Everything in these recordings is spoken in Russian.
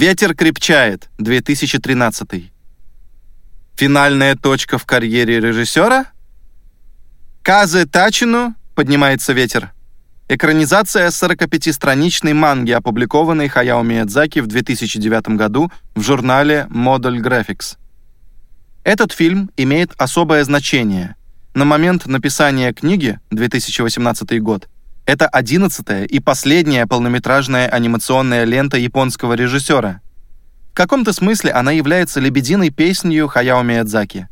Ветер крепчает, 2013. Финальная точка в карьере режиссера? Казе Тачину поднимается ветер. Экранизация 45-страничной манги, опубликованной Хаяо Миядзаки в 2009 году в журнале Model Graphics. Этот фильм имеет особое значение. На момент написания книги, 2018 год, это одиннадцатая и последняя полнометражная анимационная лента японского режиссера. В каком-то смысле она является лебединой песнью Хаяо Миядзаки.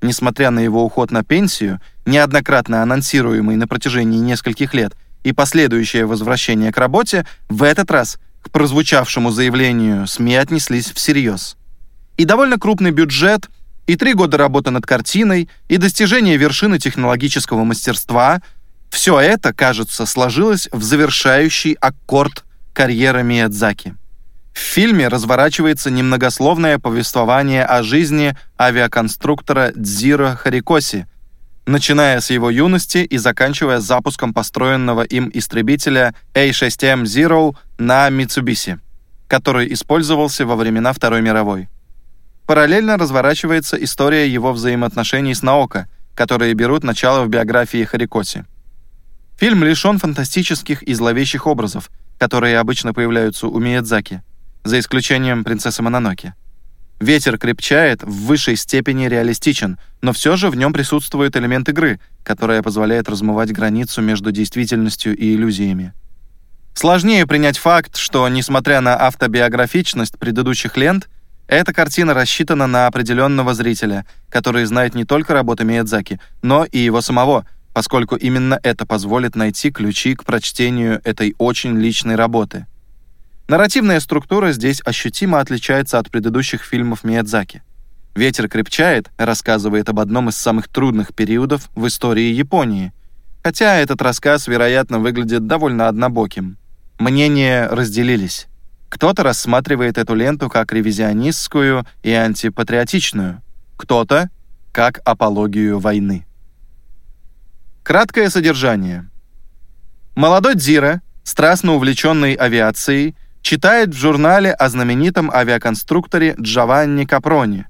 Несмотря на его уход на пенсию, неоднократно анонсируемый на протяжении нескольких лет, и последующее возвращение к работе, в этот раз к прозвучавшему заявлению СМИ отнеслись всерьез. И довольно крупный бюджет, и три года работы над картиной, и достижение вершины технологического мастерства — все это, кажется, сложилось в завершающий аккорд карьеры Миядзаки. В фильме разворачивается немногословное повествование о жизни авиаконструктора Дзиро Харикоси, начиная с его юности и заканчивая запуском построенного им истребителя A6M Zero на Mitsubishi, который использовался во времена Второй мировой. Параллельно разворачивается история его взаимоотношений с Наока, которые берут начало в биографии Харикоси. Фильм лишен фантастических и зловещих образов, которые обычно появляются у Миядзаки, за исключением принцессы Мононоки. Ветер крепчает, в высшей степени реалистичен, но все же в нем присутствует элемент игры, которая позволяет размывать границу между действительностью и иллюзиями. Сложнее принять факт, что, несмотря на автобиографичность предыдущих лент, эта картина рассчитана на определенного зрителя, который знает не только работы Миядзаки, но и его самого, поскольку именно это позволит найти ключи к прочтению этой очень личной работы. Нарративная структура здесь ощутимо отличается от предыдущих фильмов Миядзаки. «Ветер крепчает» рассказывает об одном из самых трудных периодов в истории Японии, хотя этот рассказ, вероятно, выглядит довольно однобоким. Мнения разделились. Кто-то рассматривает эту ленту как ревизионистскую и антипатриотичную, кто-то — как апологию войны. Краткое содержание. Молодой Дзира, страстно увлеченный авиацией, читает в журнале о знаменитом авиаконструкторе Джованни Капрони.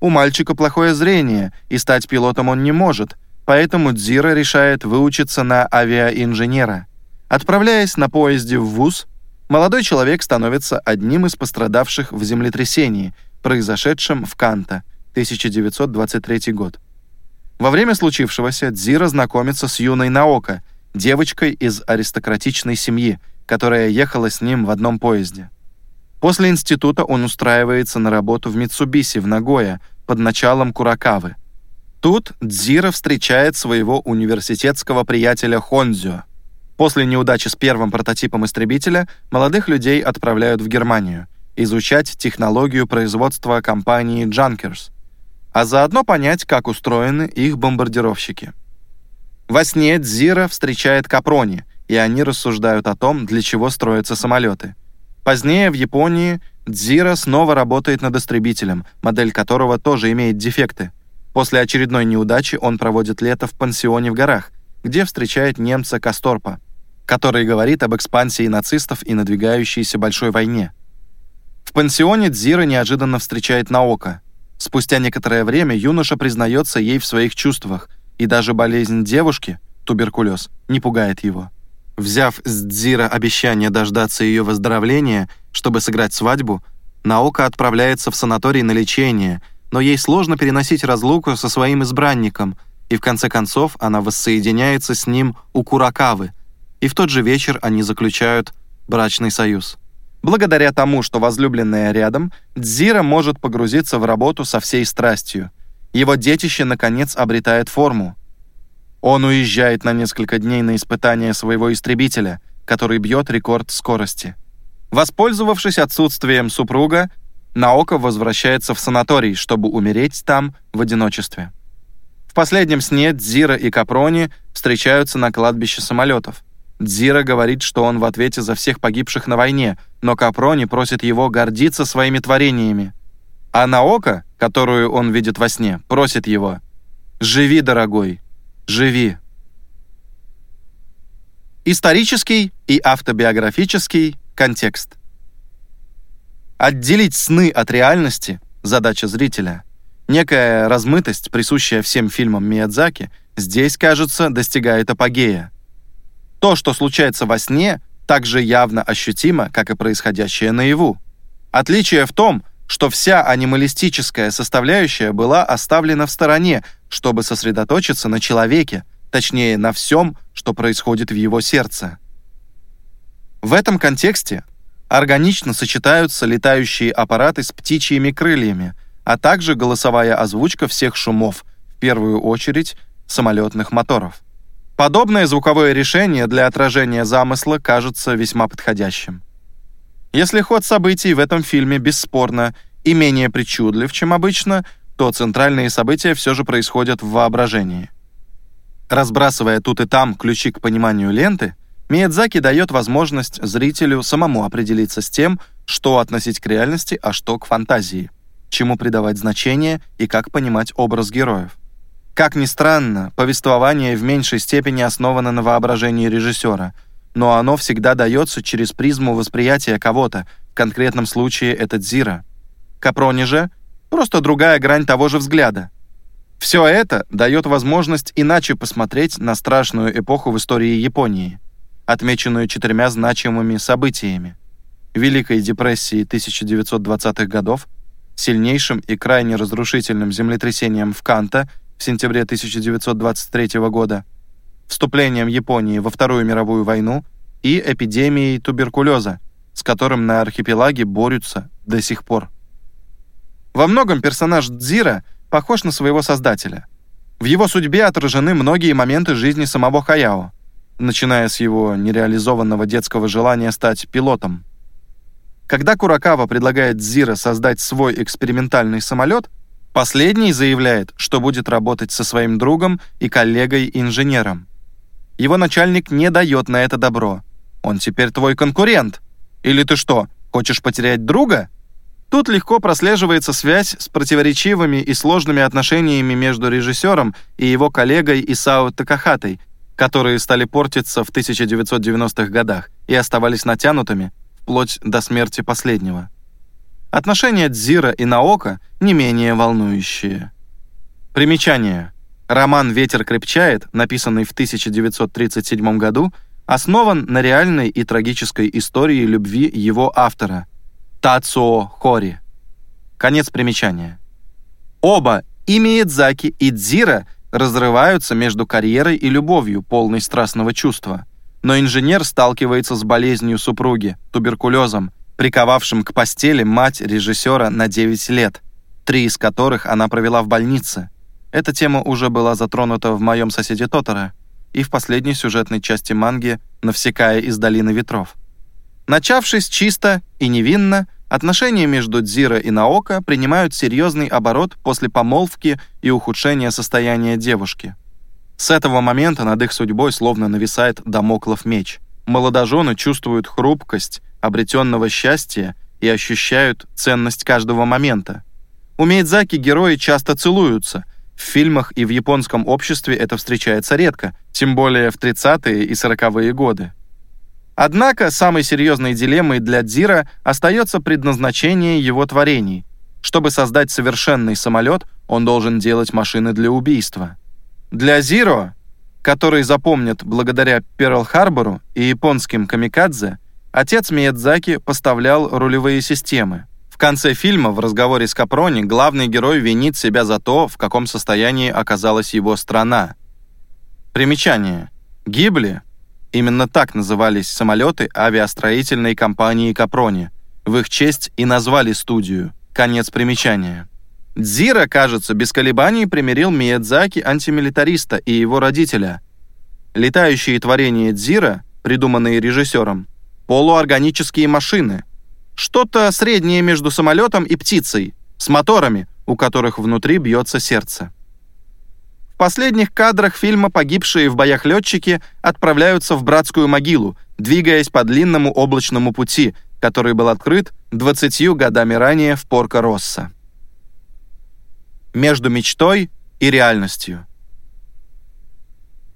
У мальчика плохое зрение, и стать пилотом он не может, поэтому Дзира решает выучиться на авиаинженера. Отправляясь на поезде в ВУЗ, молодой человек становится одним из пострадавших в землетрясении, произошедшем в Канто, 1923 год. Во время случившегося Дзира знакомится с юной Наока, девочкой из аристократичной семьи, которая ехала с ним в одном поезде. После института он устраивается на работу в Митсубиси в Нагоя под началом Куракавы. Тут Дзира встречает своего университетского приятеля Хонзю. После неудачи с первым прототипом истребителя молодых людей отправляют в Германию изучать технологию производства компании Junkers – а заодно понять, как устроены их бомбардировщики. Во сне Дзира встречает Капрони, и они рассуждают о том, для чего строятся самолеты. Позднее в Японии Дзира снова работает над истребителем, модель которого тоже имеет дефекты. После очередной неудачи он проводит лето в пансионе в горах, где встречает немца Касторпа, который говорит об экспансии нацистов и надвигающейся большой войне. В пансионе Дзира неожиданно встречает Наока, Спустя некоторое время юноша признается ей в своих чувствах, и даже болезнь девушки, туберкулез, не пугает его. Взяв с Дзира обещание дождаться ее выздоровления, чтобы сыграть свадьбу, Наука отправляется в санаторий на лечение, но ей сложно переносить разлуку со своим избранником, и в конце концов она воссоединяется с ним у Куракавы, и в тот же вечер они заключают брачный союз. Благодаря тому, что возлюбленная рядом, Дзира может погрузиться в работу со всей страстью. Его детище, наконец, обретает форму. Он уезжает на несколько дней на испытание своего истребителя, который бьет рекорд скорости. Воспользовавшись отсутствием супруга, Наока возвращается в санаторий, чтобы умереть там в одиночестве. В последнем сне Дзира и Капрони встречаются на кладбище самолетов. Дзира говорит, что он в ответе за всех погибших на войне, но Капрони просит его гордиться своими творениями. А Наока, которую он видит во сне, просит его «Живи, дорогой, живи». Исторический и автобиографический контекст. Отделить сны от реальности — задача зрителя. Некая размытость, присущая всем фильмам Миядзаки, здесь, кажется, достигает апогея. То, что случается во сне, так же явно ощутимо, как и происходящее наяву. Отличие в том, что вся анималистическая составляющая была оставлена в стороне, чтобы сосредоточиться на человеке, точнее, на всем, что происходит в его сердце. В этом контексте Органично сочетаются летающие аппараты с птичьими крыльями, а также голосовая озвучка всех шумов, в первую очередь самолетных моторов. Подобное звуковое решение для отражения замысла кажется весьма подходящим. Если ход событий в этом фильме бесспорно и менее причудлив, чем обычно, то центральные события все же происходят в воображении. Разбрасывая тут и там ключи к пониманию ленты, Миядзаки дает возможность зрителю самому определиться с тем, что относить к реальности, а что к фантазии, чему придавать значение и как понимать образ героев. Как ни странно, повествование в меньшей степени основано на воображении режиссера, но оно всегда дается через призму восприятия кого-то, в конкретном случае это Дзира. Капрони же — просто другая грань того же взгляда. Все это дает возможность иначе посмотреть на страшную эпоху в истории Японии — отмеченную четырьмя значимыми событиями. Великой депрессией 1920-х годов, сильнейшим и крайне разрушительным землетрясением в Канто в сентябре 1923 года, вступлением Японии во Вторую мировую войну и эпидемией туберкулеза, с которым на архипелаге борются до сих пор. Во многом персонаж Дзира похож на своего создателя. В его судьбе отражены многие моменты жизни самого Хаяо начиная с его нереализованного детского желания стать пилотом. Когда Куракава предлагает Зира создать свой экспериментальный самолет, последний заявляет, что будет работать со своим другом и коллегой-инженером. Его начальник не дает на это добро. Он теперь твой конкурент. Или ты что, хочешь потерять друга? Тут легко прослеживается связь с противоречивыми и сложными отношениями между режиссером и его коллегой Исао Такахатой, которые стали портиться в 1990-х годах и оставались натянутыми вплоть до смерти последнего. Отношения Дзира и Наока не менее волнующие. Примечание. Роман «Ветер крепчает», написанный в 1937 году, основан на реальной и трагической истории любви его автора – Тацуо Хори. Конец примечания. Оба, и Миядзаки, и Дзира – разрываются между карьерой и любовью, полной страстного чувства. Но инженер сталкивается с болезнью супруги, туберкулезом, приковавшим к постели мать режиссера на 9 лет, три из которых она провела в больнице. Эта тема уже была затронута в «Моем соседе Тотора» и в последней сюжетной части манги «Навсекая из долины ветров». Начавшись чисто и невинно, Отношения между Дзира и Наока принимают серьезный оборот после помолвки и ухудшения состояния девушки. С этого момента над их судьбой словно нависает домоклов меч. Молодожены чувствуют хрупкость обретенного счастья и ощущают ценность каждого момента. У Мейдзаки герои часто целуются. В фильмах и в японском обществе это встречается редко, тем более в 30-е и 40-е годы. Однако самой серьезной дилеммой для Дзира остается предназначение его творений. Чтобы создать совершенный самолет, он должен делать машины для убийства. Для Зиро, который запомнят благодаря Перл-Харбору и японским камикадзе, отец Миядзаки поставлял рулевые системы. В конце фильма в разговоре с Капрони главный герой винит себя за то, в каком состоянии оказалась его страна. Примечание. Гибли Именно так назывались самолеты авиастроительной компании «Капрони». В их честь и назвали студию. Конец примечания. Дзира, кажется, без колебаний примирил Миядзаки антимилитариста и его родителя. Летающие творения Дзира, придуманные режиссером, полуорганические машины. Что-то среднее между самолетом и птицей, с моторами, у которых внутри бьется сердце последних кадрах фильма погибшие в боях летчики отправляются в братскую могилу, двигаясь по длинному облачному пути, который был открыт 20 годами ранее в Порко-Росса. Между мечтой и реальностью.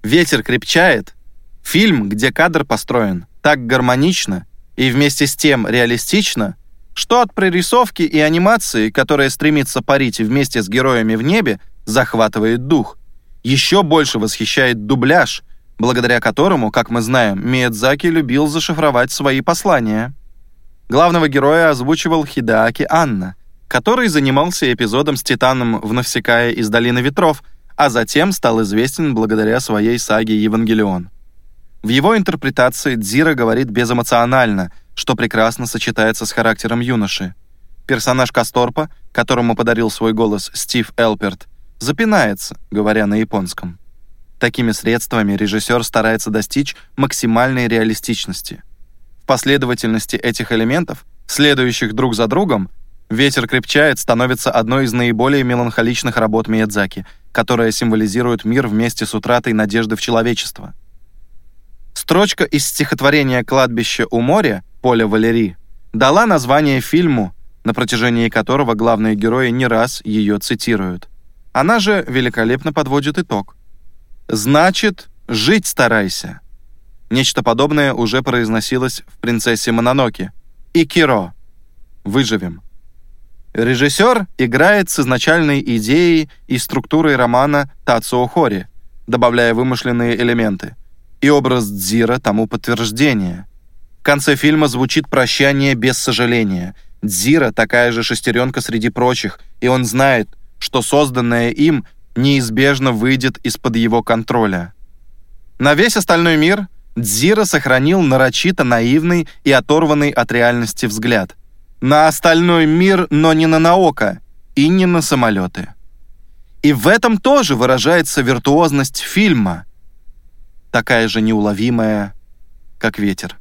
«Ветер крепчает» — фильм, где кадр построен так гармонично и вместе с тем реалистично, что от прорисовки и анимации, которая стремится парить вместе с героями в небе, захватывает дух. Еще больше восхищает дубляж, благодаря которому, как мы знаем, Миядзаки любил зашифровать свои послания. Главного героя озвучивал Хидааки Анна, который занимался эпизодом с Титаном в Навсекая из Долины Ветров, а затем стал известен благодаря своей саге «Евангелион». В его интерпретации Дзира говорит безэмоционально, что прекрасно сочетается с характером юноши. Персонаж Касторпа, которому подарил свой голос Стив Элперт, запинается, говоря на японском. Такими средствами режиссер старается достичь максимальной реалистичности. В последовательности этих элементов, следующих друг за другом, «Ветер крепчает» становится одной из наиболее меланхоличных работ Миядзаки, которая символизирует мир вместе с утратой надежды в человечество – Строчка из стихотворения «Кладбище у моря» Поля Валери дала название фильму, на протяжении которого главные герои не раз ее цитируют. Она же великолепно подводит итог. «Значит, жить старайся». Нечто подобное уже произносилось в «Принцессе Мононоке». И Киро. Выживем. Режиссер играет с изначальной идеей и структурой романа Тацуо Хори, добавляя вымышленные элементы – и образ Дзира тому подтверждение. В конце фильма звучит прощание без сожаления. Дзира такая же шестеренка среди прочих, и он знает, что созданное им неизбежно выйдет из-под его контроля. На весь остальной мир Дзира сохранил нарочито наивный и оторванный от реальности взгляд. На остальной мир, но не на Наока и не на самолеты. И в этом тоже выражается виртуозность фильма – такая же неуловимая, как ветер.